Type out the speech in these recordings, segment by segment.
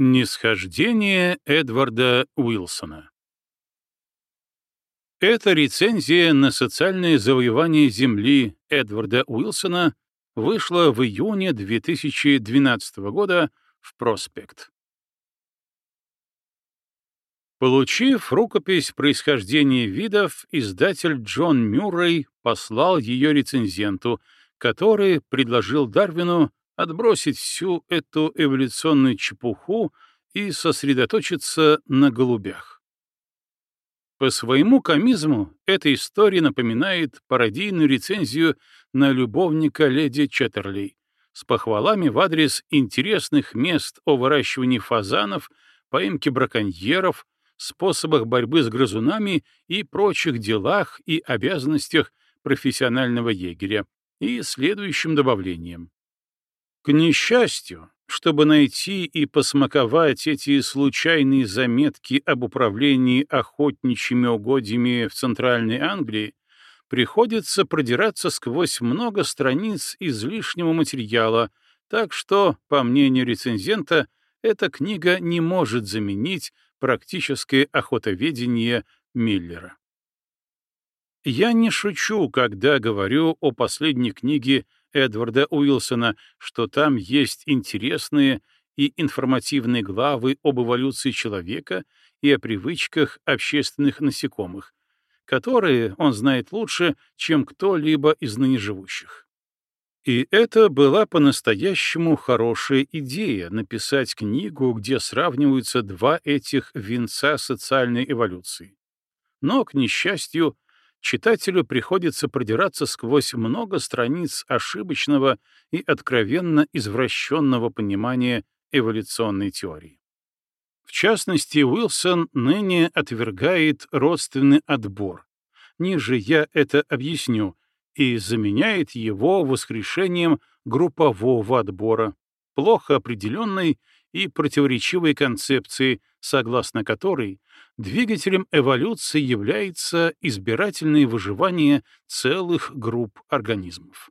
Нисхождение Эдварда Уилсона Эта рецензия на социальное завоевание Земли Эдварда Уилсона вышла в июне 2012 года в «Проспект». Получив рукопись происхождения видов, издатель Джон Мюррей послал ее рецензенту, который предложил Дарвину отбросить всю эту эволюционную чепуху и сосредоточиться на голубях. По своему комизму эта история напоминает пародийную рецензию на любовника леди Четтерли с похвалами в адрес интересных мест о выращивании фазанов, поимке браконьеров, способах борьбы с грызунами и прочих делах и обязанностях профессионального егеря, и следующим добавлением. К несчастью, чтобы найти и посмаковать эти случайные заметки об управлении охотничьими угодьями в Центральной Англии, приходится продираться сквозь много страниц излишнего материала, так что, по мнению рецензента, эта книга не может заменить практическое охотоведение Миллера. Я не шучу, когда говорю о последней книге Эдварда Уилсона, что там есть интересные и информативные главы об эволюции человека и о привычках общественных насекомых, которые он знает лучше, чем кто-либо из ныне живущих. И это была по-настоящему хорошая идея — написать книгу, где сравниваются два этих венца социальной эволюции. Но, к несчастью, читателю приходится продираться сквозь много страниц ошибочного и откровенно извращенного понимания эволюционной теории. В частности, Уилсон ныне отвергает родственный отбор. Ниже я это объясню, и заменяет его воскрешением группового отбора, плохо определенной и противоречивой концепции, согласно которой двигателем эволюции является избирательное выживание целых групп организмов.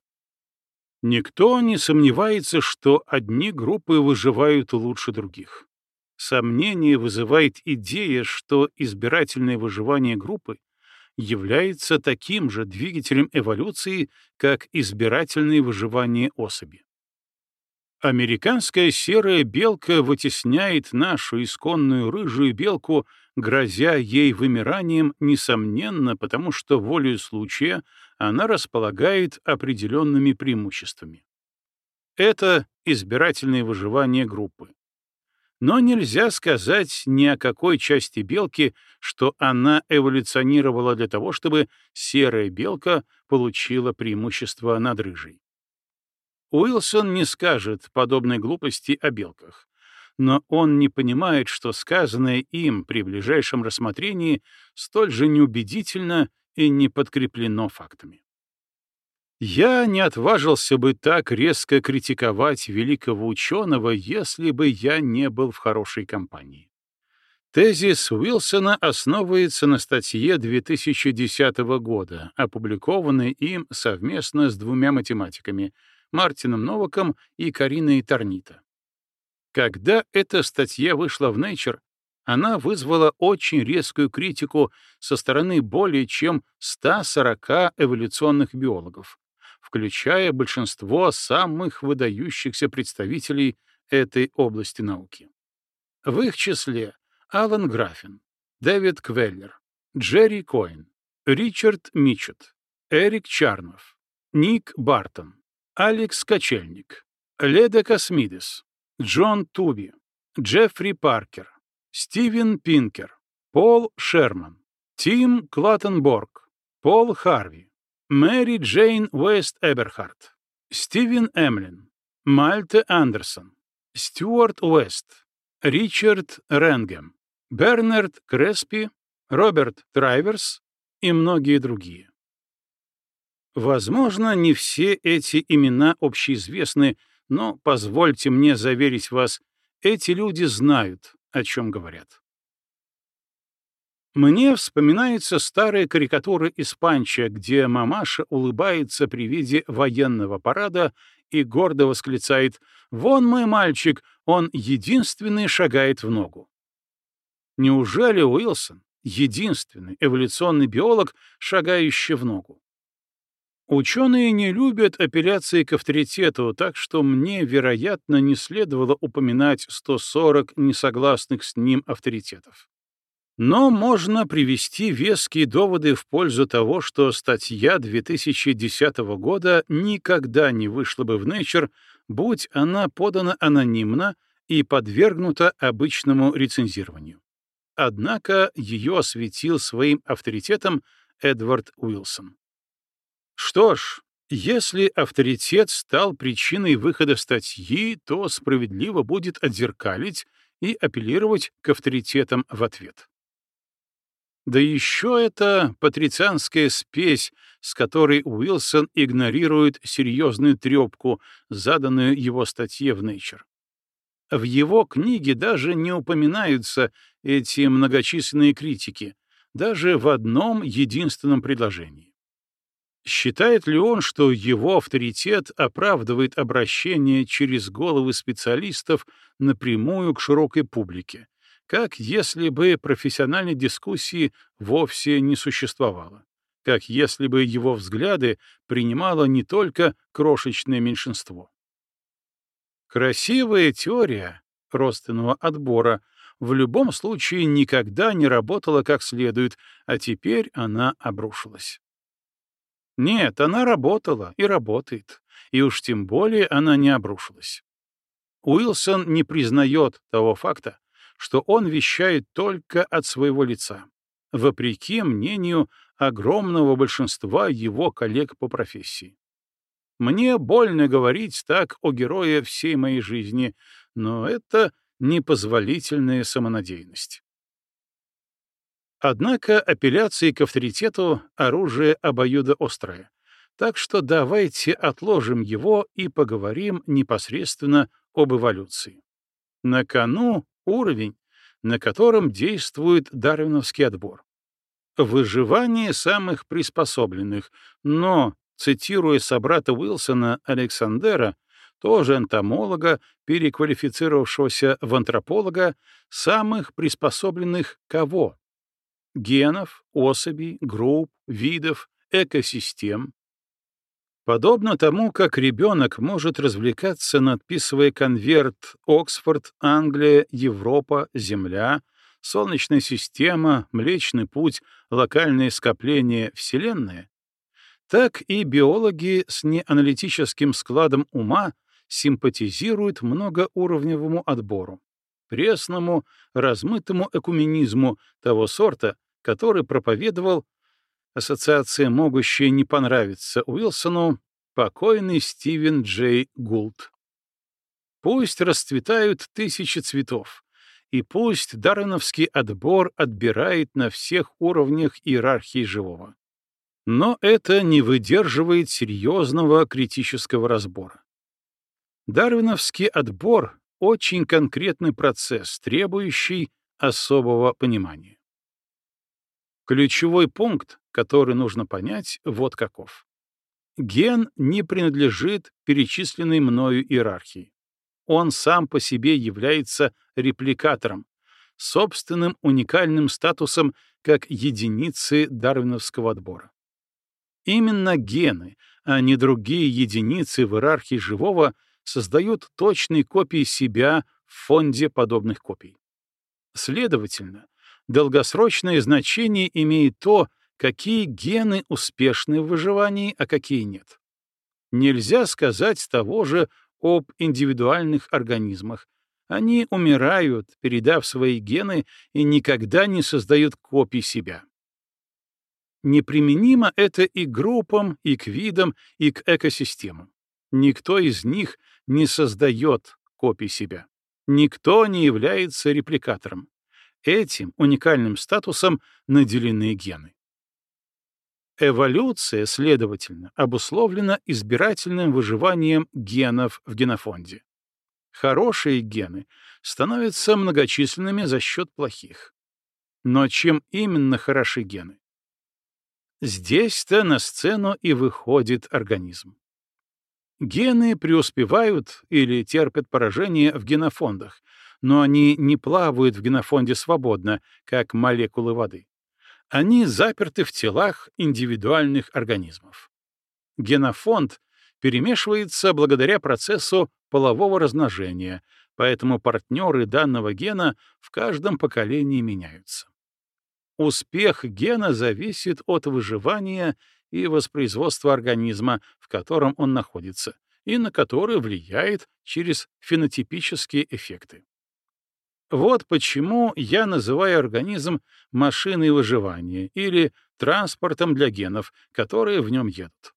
Никто не сомневается, что одни группы выживают лучше других. Сомнение вызывает идея, что избирательное выживание группы является таким же двигателем эволюции, как избирательное выживание особи. Американская серая белка вытесняет нашу исконную рыжую белку, грозя ей вымиранием, несомненно, потому что волею случая она располагает определенными преимуществами. Это избирательное выживание группы. Но нельзя сказать ни о какой части белки, что она эволюционировала для того, чтобы серая белка получила преимущество над рыжей. Уилсон не скажет подобной глупости о белках, но он не понимает, что сказанное им при ближайшем рассмотрении столь же неубедительно и не подкреплено фактами. Я не отважился бы так резко критиковать великого ученого, если бы я не был в хорошей компании. Тезис Уилсона основывается на статье 2010 года, опубликованной им совместно с двумя математиками — Мартином Новаком и Кариной Торнита. Когда эта статья вышла в Nature, она вызвала очень резкую критику со стороны более чем 140 эволюционных биологов, включая большинство самых выдающихся представителей этой области науки. В их числе Алан Графин, Дэвид Квеллер, Джерри Коэн, Ричард Мичет, Эрик Чарнов, Ник Бартон, Алекс Кочельник, Леда Космидес, Джон Туби, Джеффри Паркер, Стивен Пинкер, Пол Шерман, Тим Клаттон-Брок, Пол Харви, Мэри Джейн Уэст Эберхарт, Стивен Эмлин, Мальте Андерсон, Стюарт Уэст, Ричард Ренгем, Бернард Креспи, Роберт Трайверс и многие другие. Возможно, не все эти имена общеизвестны, но позвольте мне заверить вас, эти люди знают, о чем говорят. Мне вспоминается старая карикатура из Панча, где мамаша улыбается при виде военного парада и гордо восклицает «Вон мой мальчик, он единственный шагает в ногу. Неужели Уилсон — единственный эволюционный биолог, шагающий в ногу? Ученые не любят апелляции к авторитету, так что мне, вероятно, не следовало упоминать 140 несогласных с ним авторитетов. Но можно привести веские доводы в пользу того, что статья 2010 года никогда не вышла бы в Nature, будь она подана анонимно и подвергнута обычному рецензированию. Однако ее осветил своим авторитетом Эдвард Уилсон. Что ж, если авторитет стал причиной выхода статьи, то справедливо будет отзеркалить и апеллировать к авторитетам в ответ. Да еще это патрицианская спесь, с которой Уилсон игнорирует серьезную трепку, заданную его статье в Nature. В его книге даже не упоминаются эти многочисленные критики, даже в одном единственном предложении. Считает ли он, что его авторитет оправдывает обращение через головы специалистов напрямую к широкой публике, как если бы профессиональной дискуссии вовсе не существовало, как если бы его взгляды принимало не только крошечное меньшинство. Красивая теория родственного отбора в любом случае никогда не работала как следует, а теперь она обрушилась. Нет, она работала и работает, и уж тем более она не обрушилась. Уилсон не признает того факта, что он вещает только от своего лица, вопреки мнению огромного большинства его коллег по профессии. Мне больно говорить так о герое всей моей жизни, но это непозволительная самонадеянность. Однако апелляции к авторитету — оружие обоюдоострое, так что давайте отложим его и поговорим непосредственно об эволюции. На кону уровень, на котором действует дарвиновский отбор. Выживание самых приспособленных, но, цитируя собрата Уилсона Александера, тоже энтомолога, переквалифицировавшегося в антрополога, самых приспособленных кого? Генов, особей, групп, видов, экосистем, Подобно тому, как ребенок может развлекаться, надписывая конверт «Оксфорд», «Англия», «Европа», «Земля», «Солнечная система», «Млечный путь», «Локальные скопления», «Вселенная», так и биологи с неаналитическим складом ума симпатизируют многоуровневому отбору, пресному, размытому экуменизму того сорта, который проповедовал ассоциация, могущая не понравиться Уилсону, покойный Стивен Джей Гулд. Пусть расцветают тысячи цветов, и пусть дарреновский отбор отбирает на всех уровнях иерархии живого. Но это не выдерживает серьезного критического разбора. Дарвиновский отбор — очень конкретный процесс, требующий особого понимания. Ключевой пункт, который нужно понять, вот каков. Ген не принадлежит перечисленной мною иерархии. Он сам по себе является репликатором, собственным уникальным статусом как единицы дарвиновского отбора. Именно гены, а не другие единицы в иерархии живого, создают точные копии себя в фонде подобных копий. Следовательно, долгосрочное значение имеет то, какие гены успешны в выживании, а какие нет. Нельзя сказать того же об индивидуальных организмах. Они умирают, передав свои гены, и никогда не создают копий себя. Неприменимо это и группам, и к видам, и к экосистемам. Никто из них не создает копий себя. Никто не является репликатором. Этим уникальным статусом наделены гены. Эволюция, следовательно, обусловлена избирательным выживанием генов в генофонде. Хорошие гены становятся многочисленными за счет плохих. Но чем именно хороши гены? Здесь-то на сцену и выходит организм. Гены преуспевают или терпят поражение в генофондах, но они не плавают в генофонде свободно, как молекулы воды. Они заперты в телах индивидуальных организмов. Генофонд перемешивается благодаря процессу полового размножения, поэтому партнеры данного гена в каждом поколении меняются. Успех гена зависит от выживания и воспроизводства организма, в котором он находится, и на который влияет через фенотипические эффекты. Вот почему я называю организм машиной выживания или транспортом для генов, которые в нем едут.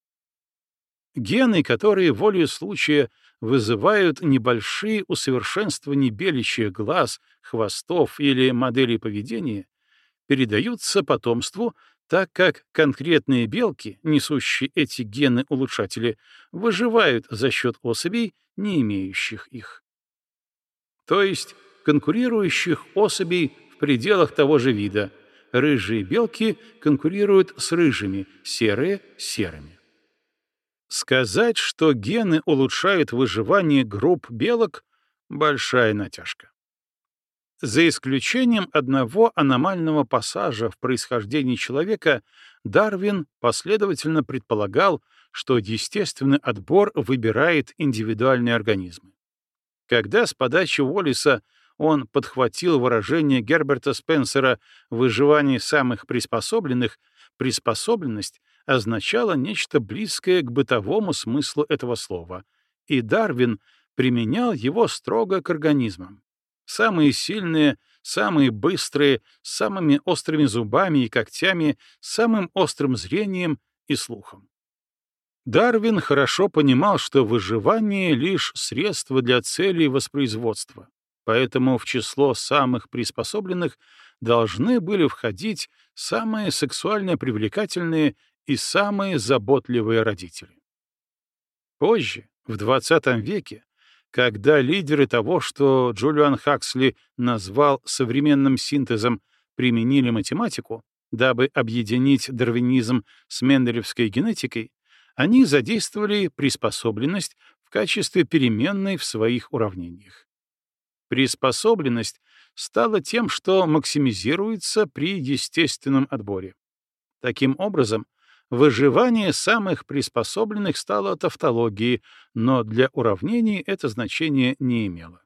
Гены, которые волею случая вызывают небольшие усовершенствования беличьих глаз, хвостов или моделей поведения, передаются потомству, так как конкретные белки, несущие эти гены-улучшатели, выживают за счет особей, не имеющих их. То есть конкурирующих особей в пределах того же вида. Рыжие белки конкурируют с рыжими, серые — серыми. Сказать, что гены улучшают выживание групп белок — большая натяжка. За исключением одного аномального пассажа в происхождении человека, Дарвин последовательно предполагал, что естественный отбор выбирает индивидуальные организмы. Когда с подачи Уоллиса он подхватил выражение Герберта Спенсера «выживание самых приспособленных», приспособленность означало нечто близкое к бытовому смыслу этого слова, и Дарвин применял его строго к организмам. Самые сильные, самые быстрые, с самыми острыми зубами и когтями, самым острым зрением и слухом. Дарвин хорошо понимал, что выживание — лишь средство для целей воспроизводства, поэтому в число самых приспособленных должны были входить самые сексуально привлекательные и самые заботливые родители. Позже, в XX веке, когда лидеры того, что Джулиан Хаксли назвал современным синтезом, применили математику, дабы объединить дарвинизм с менделевской генетикой, они задействовали приспособленность в качестве переменной в своих уравнениях. Приспособленность стала тем, что максимизируется при естественном отборе. Таким образом, Выживание самых приспособленных стало тавтологией, но для уравнений это значение не имело.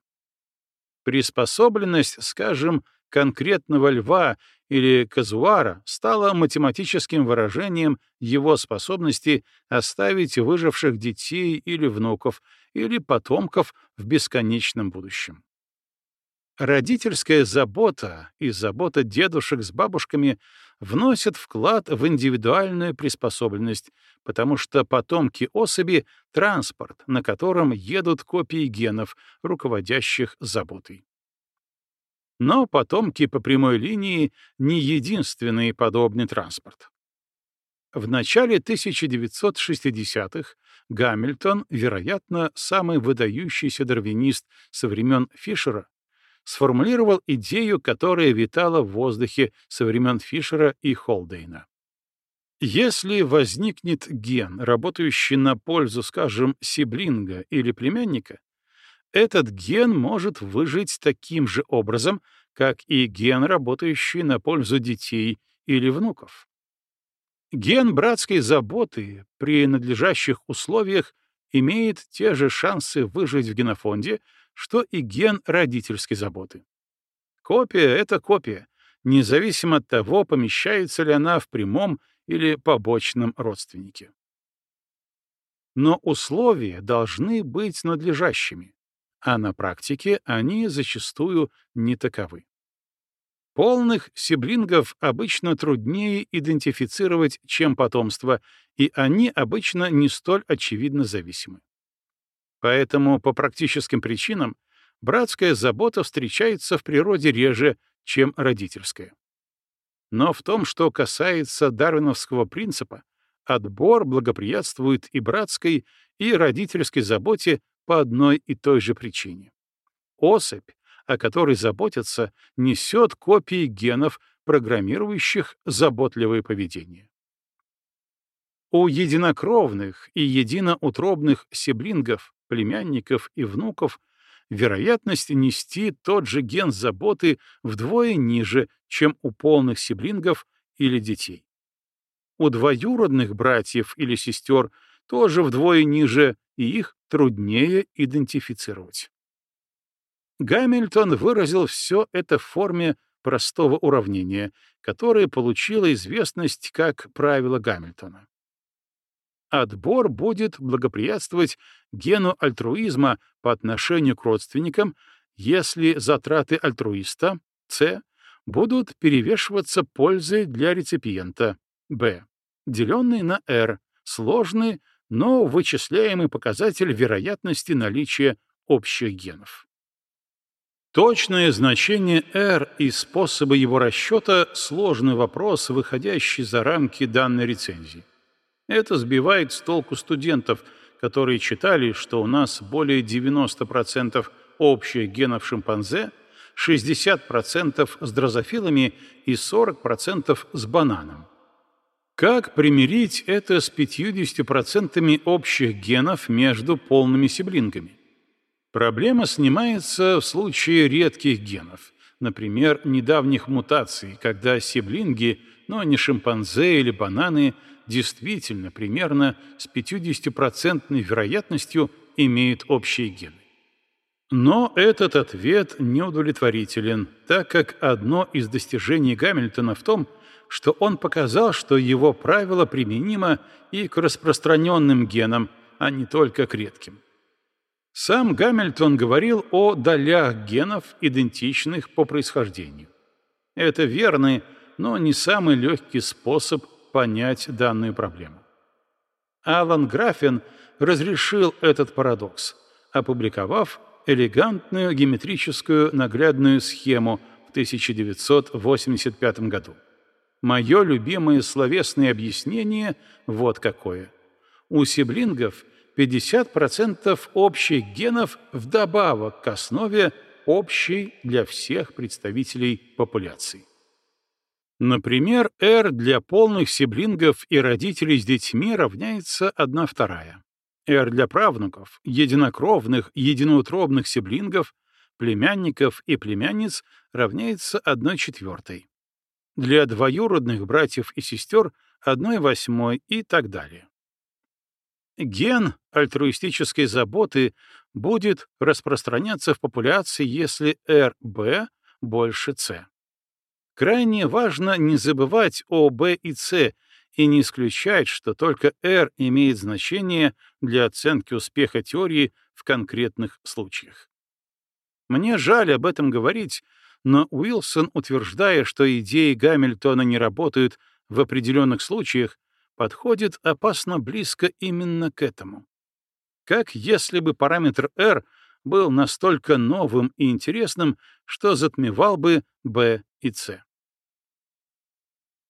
Приспособленность, скажем, конкретного льва или казуара стала математическим выражением его способности оставить выживших детей или внуков, или потомков в бесконечном будущем. Родительская забота и забота дедушек с бабушками вносят вклад в индивидуальную приспособленность, потому что потомки особи — транспорт, на котором едут копии генов, руководящих заботой. Но потомки по прямой линии — не единственный подобный транспорт. В начале 1960-х Гамильтон, вероятно, самый выдающийся дарвинист со времен Фишера, сформулировал идею, которая витала в воздухе со времен Фишера и Холдейна. Если возникнет ген, работающий на пользу, скажем, сиблинга или племянника, этот ген может выжить таким же образом, как и ген, работающий на пользу детей или внуков. Ген братской заботы при надлежащих условиях имеет те же шансы выжить в генофонде, что и ген родительской заботы. Копия — это копия, независимо от того, помещается ли она в прямом или побочном родственнике. Но условия должны быть надлежащими, а на практике они зачастую не таковы. Полных сиблингов обычно труднее идентифицировать, чем потомство, и они обычно не столь очевидно зависимы. Поэтому по практическим причинам братская забота встречается в природе реже, чем родительская. Но в том, что касается дарвиновского принципа, отбор благоприятствует и братской, и родительской заботе по одной и той же причине. Особь, о которой заботятся, несет копии генов, программирующих заботливое поведение. У единокровных и единоутробных сиблингов, племянников и внуков вероятность нести тот же ген заботы вдвое ниже, чем у полных сиблингов или детей. У двоюродных братьев или сестер тоже вдвое ниже, и их труднее идентифицировать. Гамильтон выразил все это в форме простого уравнения, которое получило известность как правило Гамильтона. Отбор будет благоприятствовать гену альтруизма по отношению к родственникам, если затраты альтруиста, С, будут перевешиваться пользой для реципиента, Б, деленный на R, сложный, но вычисляемый показатель вероятности наличия общих генов. Точное значение R и способы его расчета — сложный вопрос, выходящий за рамки данной рецензии. Это сбивает с толку студентов, которые читали, что у нас более 90% общих генов шимпанзе, 60% с дрозофилами и 40% с бананом. Как примирить это с 50% общих генов между полными сиблингами? Проблема снимается в случае редких генов, например, недавних мутаций, когда сиблинги, но не шимпанзе или бананы, действительно примерно с 50% вероятностью имеют общие гены. Но этот ответ неудовлетворителен, так как одно из достижений Гамильтона в том, что он показал, что его правило применимо и к распространенным генам, а не только к редким. Сам Гамильтон говорил о долях генов, идентичных по происхождению. Это верный, но не самый легкий способ понять данную проблему. Алан Графен разрешил этот парадокс, опубликовав элегантную геометрическую наглядную схему в 1985 году. Мое любимое словесное объяснение вот какое. У сиблингов 50% общих генов вдобавок к основе общей для всех представителей популяции. Например, R для полных сиблингов и родителей с детьми равняется 1 вторая. R для правнуков, единокровных, единоутробных сиблингов, племянников и племянниц равняется 1 четвертой. Для двоюродных братьев и сестер — 1 восьмой и так далее. Ген альтруистической заботы будет распространяться в популяции, если РБ больше С. Крайне важно не забывать о Б и С и не исключать, что только R имеет значение для оценки успеха теории в конкретных случаях. Мне жаль об этом говорить, но Уилсон, утверждая, что идеи Гамильтона не работают в определенных случаях, подходит опасно близко именно к этому. Как если бы параметр R был настолько новым и интересным, что затмевал бы B и C.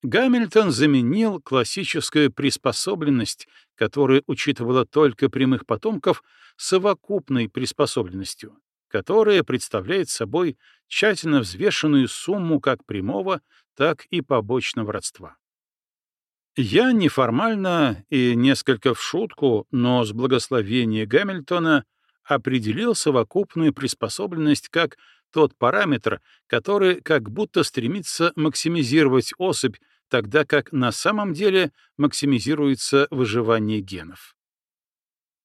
Гамильтон заменил классическую приспособленность, которая учитывала только прямых потомков, совокупной приспособленностью, которая представляет собой тщательно взвешенную сумму как прямого, так и побочного родства. Я неформально и несколько в шутку, но с благословения Гамильтона определил совокупную приспособленность как тот параметр, который как будто стремится максимизировать особь, тогда как на самом деле максимизируется выживание генов.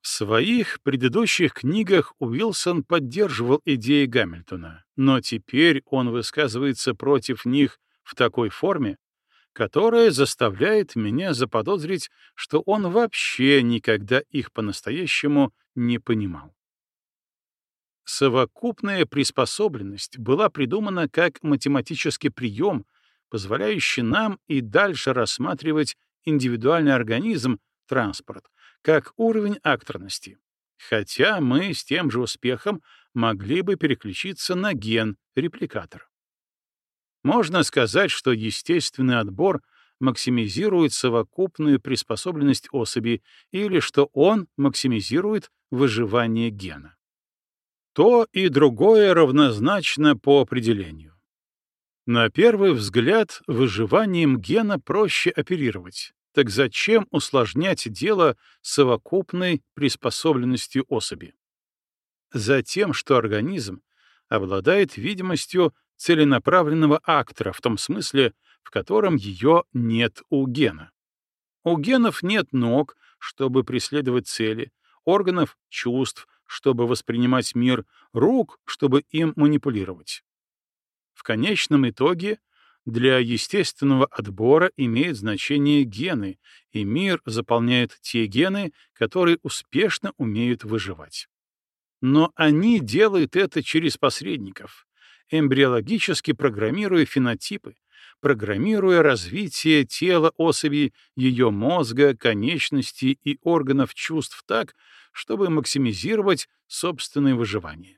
В своих предыдущих книгах Уилсон поддерживал идеи Гамильтона, но теперь он высказывается против них в такой форме, которая заставляет меня заподозрить, что он вообще никогда их по-настоящему не понимал. Совокупная приспособленность была придумана как математический прием, позволяющий нам и дальше рассматривать индивидуальный организм, транспорт, как уровень акторности, хотя мы с тем же успехом могли бы переключиться на ген, репликатор. Можно сказать, что естественный отбор максимизирует совокупную приспособленность особи или что он максимизирует выживание гена. То и другое равнозначно по определению. На первый взгляд, выживанием гена проще оперировать, Так зачем усложнять дело совокупной приспособленностью особи? Затем, что организм обладает видимостью целенаправленного актора в том смысле, в котором ее нет у гена. У генов нет ног, чтобы преследовать цели, органов чувств, чтобы воспринимать мир, рук, чтобы им манипулировать. В конечном итоге для естественного отбора имеют значение гены, и мир заполняют те гены, которые успешно умеют выживать. Но они делают это через посредников, эмбриологически программируя фенотипы, программируя развитие тела особи, ее мозга, конечностей и органов чувств так, чтобы максимизировать собственное выживание.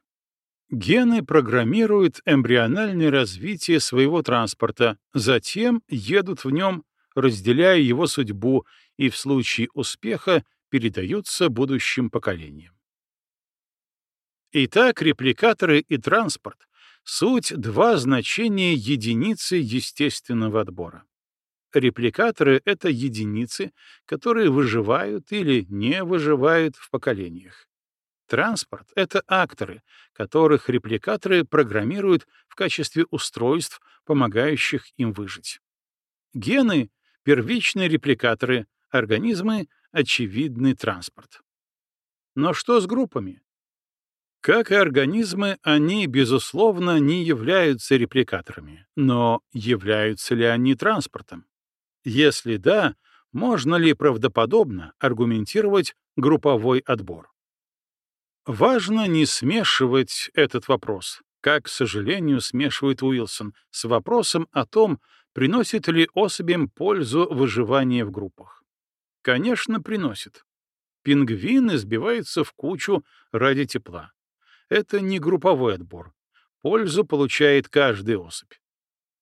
Гены программируют эмбриональное развитие своего транспорта, затем едут в нем, разделяя его судьбу, и в случае успеха передаются будущим поколениям. Итак, репликаторы и транспорт — суть два значения единицы естественного отбора. Репликаторы — это единицы, которые выживают или не выживают в поколениях. Транспорт — это акторы, которых репликаторы программируют в качестве устройств, помогающих им выжить. Гены — первичные репликаторы, организмы — очевидный транспорт. Но что с группами? Как и организмы, они, безусловно, не являются репликаторами, но являются ли они транспортом? Если да, можно ли правдоподобно аргументировать групповой отбор? Важно не смешивать этот вопрос, как, к сожалению, смешивает Уилсон, с вопросом о том, приносит ли особям пользу выживания в группах. Конечно, приносит. Пингвины сбиваются в кучу ради тепла. Это не групповой отбор. Пользу получает каждая особь.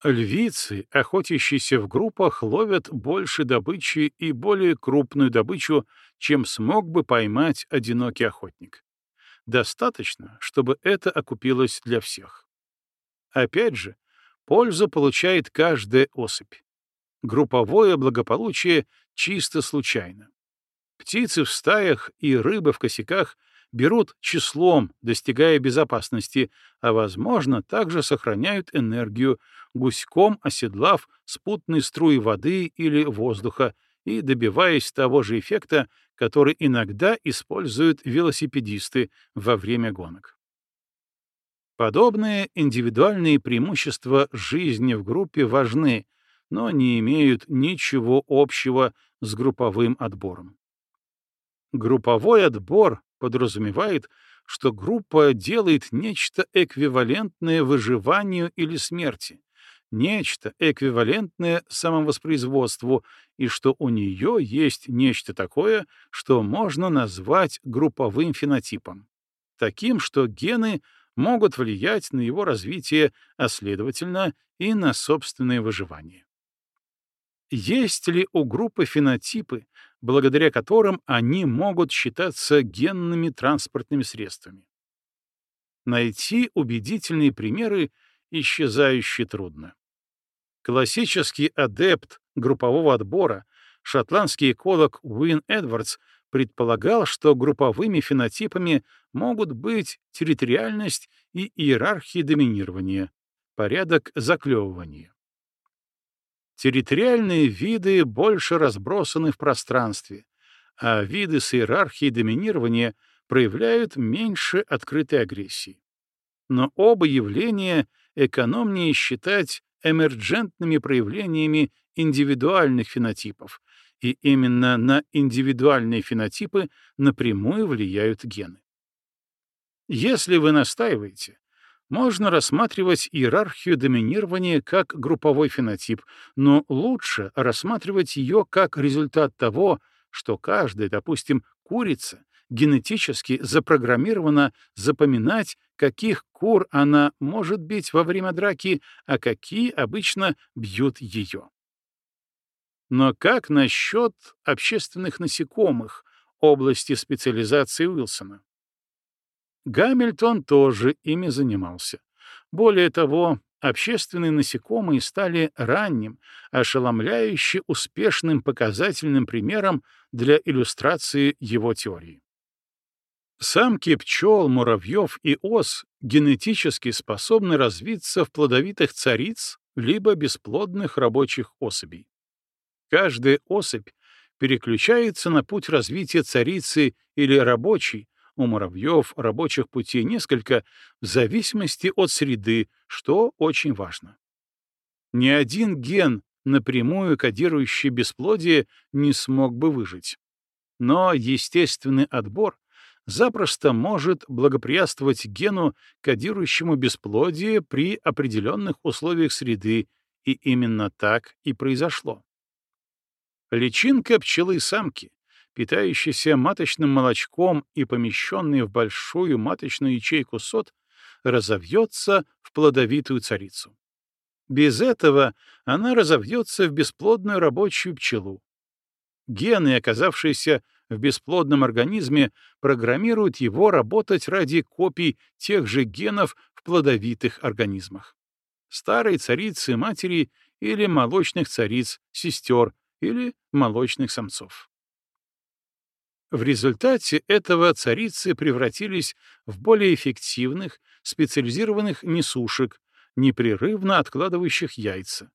Львицы, охотящиеся в группах, ловят больше добычи и более крупную добычу, чем смог бы поймать одинокий охотник. Достаточно, чтобы это окупилось для всех. Опять же, пользу получает каждая особь. Групповое благополучие чисто случайно. Птицы в стаях и рыбы в косяках берут числом, достигая безопасности, а, возможно, также сохраняют энергию, гуськом оседлав спутные струи воды или воздуха и добиваясь того же эффекта, который иногда используют велосипедисты во время гонок. Подобные индивидуальные преимущества жизни в группе важны, но не имеют ничего общего с групповым отбором. Групповой отбор подразумевает, что группа делает нечто эквивалентное выживанию или смерти, нечто эквивалентное самовоспроизводству, и что у нее есть нечто такое, что можно назвать групповым фенотипом, таким, что гены могут влиять на его развитие, а следовательно и на собственное выживание. Есть ли у группы фенотипы, благодаря которым они могут считаться генными транспортными средствами? Найти убедительные примеры исчезающе трудно. Классический адепт группового отбора, шотландский эколог Уин Эдвардс, предполагал, что групповыми фенотипами могут быть территориальность и иерархия доминирования, порядок заклевывания. Территориальные виды больше разбросаны в пространстве, а виды с иерархией доминирования проявляют меньше открытой агрессии. Но оба явления экономнее считать эмерджентными проявлениями индивидуальных фенотипов, и именно на индивидуальные фенотипы напрямую влияют гены. Если вы настаиваете, можно рассматривать иерархию доминирования как групповой фенотип, но лучше рассматривать ее как результат того, что каждая, допустим, курица генетически запрограммирована запоминать, каких кур она может бить во время драки, а какие обычно бьют ее. Но как насчет общественных насекомых, области специализации Уилсона? Гамильтон тоже ими занимался. Более того, общественные насекомые стали ранним, ошеломляюще успешным показательным примером для иллюстрации его теории. Самки пчел, муравьев и ос генетически способны развиться в плодовитых цариц либо бесплодных рабочих особей. Каждая особь переключается на путь развития царицы или рабочей, у муравьев рабочих путей несколько, в зависимости от среды, что очень важно. Ни один ген, напрямую кодирующий бесплодие, не смог бы выжить. Но естественный отбор запросто может благоприятствовать гену, кодирующему бесплодие при определенных условиях среды, и именно так и произошло. Личинка пчелы-самки, питающаяся маточным молочком и помещенная в большую маточную ячейку сот, разовьется в плодовитую царицу. Без этого она разовьется в бесплодную рабочую пчелу. Гены, оказавшиеся в бесплодном организме, программируют его работать ради копий тех же генов в плодовитых организмах. Старой царицы матери или молочных цариц, сестер, или молочных самцов. В результате этого царицы превратились в более эффективных, специализированных несушек, непрерывно откладывающих яйца,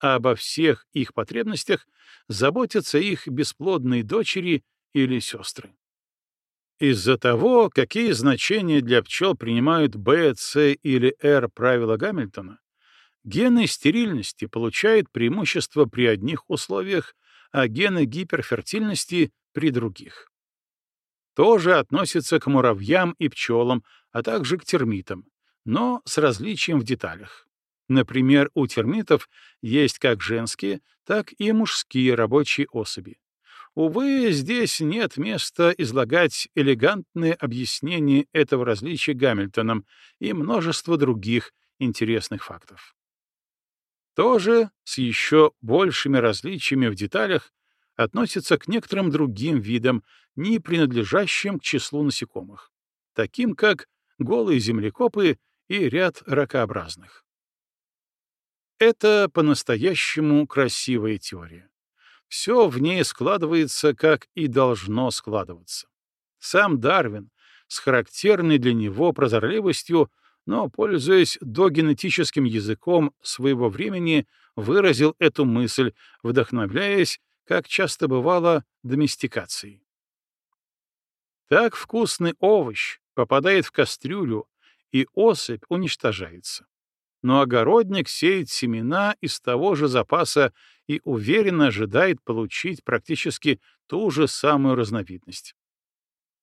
а обо всех их потребностях заботятся их бесплодные дочери или сестры. Из-за того, какие значения для пчел принимают B, C или R правила Гамильтона, Гены стерильности получают преимущество при одних условиях, а гены гиперфертильности — при других. Тоже относится к муравьям и пчелам, а также к термитам, но с различием в деталях. Например, у термитов есть как женские, так и мужские рабочие особи. Увы, здесь нет места излагать элегантные объяснения этого различия Гамильтоном и множество других интересных фактов. Тоже с еще большими различиями в деталях относится к некоторым другим видам, не принадлежащим к числу насекомых, таким как голые землекопы и ряд ракообразных. Это по-настоящему красивая теория. Все в ней складывается, как и должно складываться. Сам Дарвин с характерной для него прозорливостью но, пользуясь догенетическим языком своего времени, выразил эту мысль, вдохновляясь, как часто бывало, доместикацией. Так вкусный овощ попадает в кастрюлю, и особь уничтожается. Но огородник сеет семена из того же запаса и уверенно ожидает получить практически ту же самую разновидность.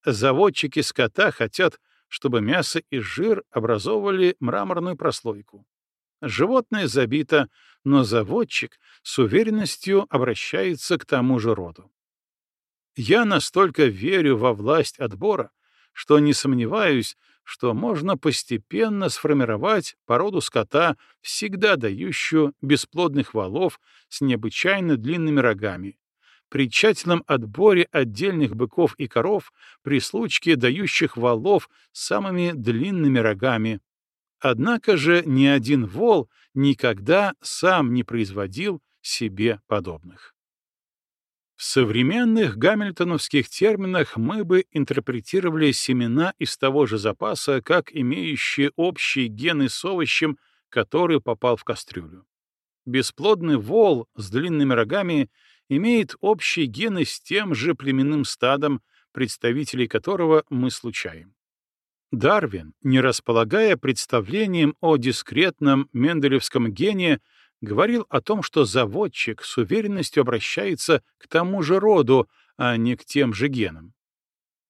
Заводчики скота хотят чтобы мясо и жир образовывали мраморную прослойку. Животное забито, но заводчик с уверенностью обращается к тому же роду. Я настолько верю во власть отбора, что не сомневаюсь, что можно постепенно сформировать породу скота, всегда дающую бесплодных валов с необычайно длинными рогами, при тщательном отборе отдельных быков и коров, при случке дающих валов с самыми длинными рогами. Однако же ни один вол никогда сам не производил себе подобных. В современных гамильтоновских терминах мы бы интерпретировали семена из того же запаса как имеющие общие гены с овощем, который попал в кастрюлю. Бесплодный вол с длинными рогами имеет общие гены с тем же племенным стадом, представителей которого мы случаем. Дарвин, не располагая представлением о дискретном менделевском гене, говорил о том, что заводчик с уверенностью обращается к тому же роду, а не к тем же генам.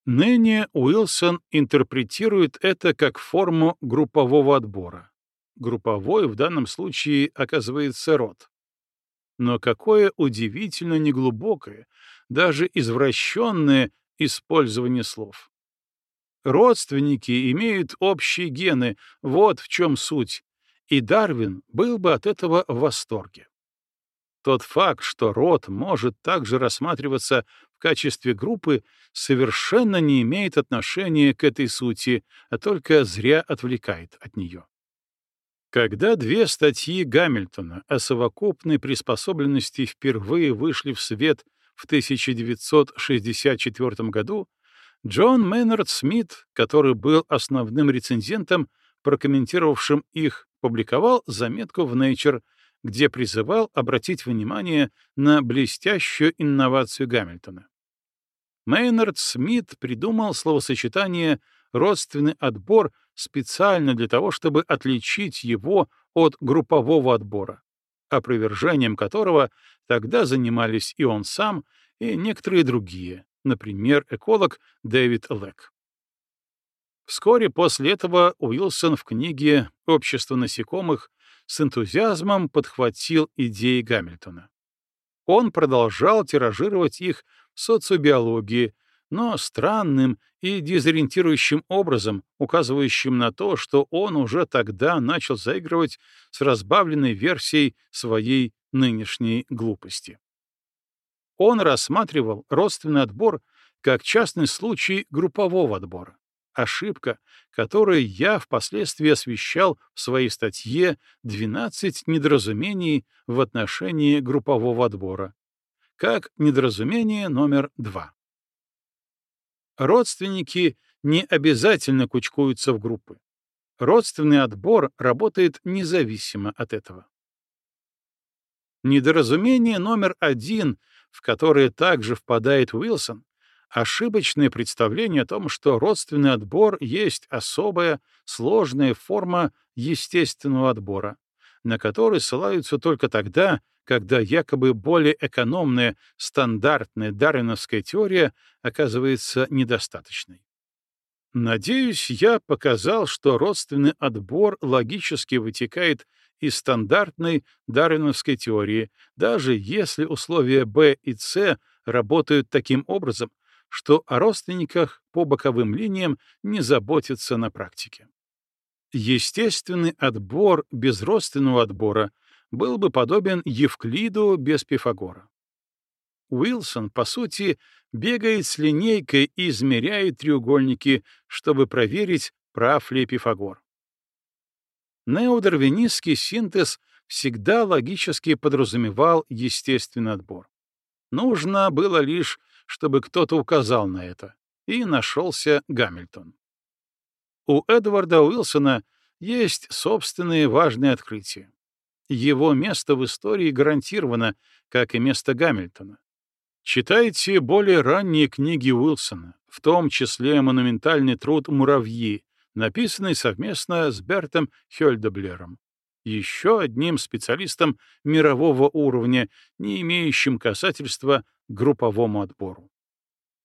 Ныне Уилсон интерпретирует это как форму группового отбора. Групповой в данном случае оказывается род. Но какое удивительно неглубокое, даже извращенное использование слов. Родственники имеют общие гены, вот в чем суть, и Дарвин был бы от этого в восторге. Тот факт, что род может также рассматриваться в качестве группы, совершенно не имеет отношения к этой сути, а только зря отвлекает от нее. Когда две статьи Гамильтона о совокупной приспособленности впервые вышли в свет в 1964 году, Джон Мейнард Смит, который был основным рецензентом, прокомментировавшим их, публиковал заметку в Nature, где призывал обратить внимание на блестящую инновацию Гамильтона. Мейнард Смит придумал словосочетание «родственный отбор» специально для того, чтобы отличить его от группового отбора, опровержением которого тогда занимались и он сам, и некоторые другие, например, эколог Дэвид Лек. Вскоре после этого Уилсон в книге «Общество насекомых» с энтузиазмом подхватил идеи Гамильтона. Он продолжал тиражировать их в социобиологии, но странным и дезориентирующим образом, указывающим на то, что он уже тогда начал заигрывать с разбавленной версией своей нынешней глупости. Он рассматривал родственный отбор как частный случай группового отбора. Ошибка, которую я впоследствии освещал в своей статье «12 недоразумений в отношении группового отбора», как недоразумение номер два. Родственники не обязательно кучкуются в группы. Родственный отбор работает независимо от этого. Недоразумение номер один, в которое также впадает Уилсон, ошибочное представление о том, что родственный отбор есть особая, сложная форма естественного отбора, на который ссылаются только тогда, когда якобы более экономная, стандартная дарвиновская теория оказывается недостаточной. Надеюсь, я показал, что родственный отбор логически вытекает из стандартной дарвиновской теории, даже если условия B и C работают таким образом, что о родственниках по боковым линиям не заботятся на практике. Естественный отбор без родственного отбора был бы подобен Евклиду без Пифагора. Уилсон, по сути, бегает с линейкой и измеряет треугольники, чтобы проверить, прав ли Пифагор. Неодарвинистский синтез всегда логически подразумевал естественный отбор. Нужно было лишь, чтобы кто-то указал на это, и нашелся Гамильтон. У Эдварда Уилсона есть собственные важные открытия. Его место в истории гарантировано, как и место Гамильтона. Читайте более ранние книги Уилсона, в том числе монументальный труд «Муравьи», написанный совместно с Бертом Хёльдеблером, еще одним специалистом мирового уровня, не имеющим касательства к групповому отбору.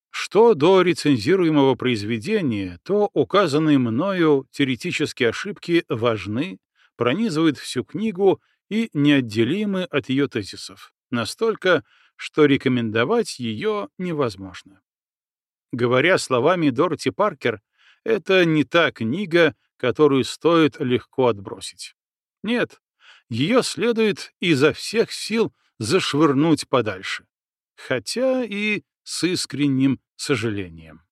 Что до рецензируемого произведения, то указанные мною теоретические ошибки важны, пронизывают всю книгу и неотделимы от ее тезисов, настолько, что рекомендовать ее невозможно. Говоря словами Дороти Паркер, это не та книга, которую стоит легко отбросить. Нет, ее следует изо всех сил зашвырнуть подальше. Хотя и с искренним сожалением.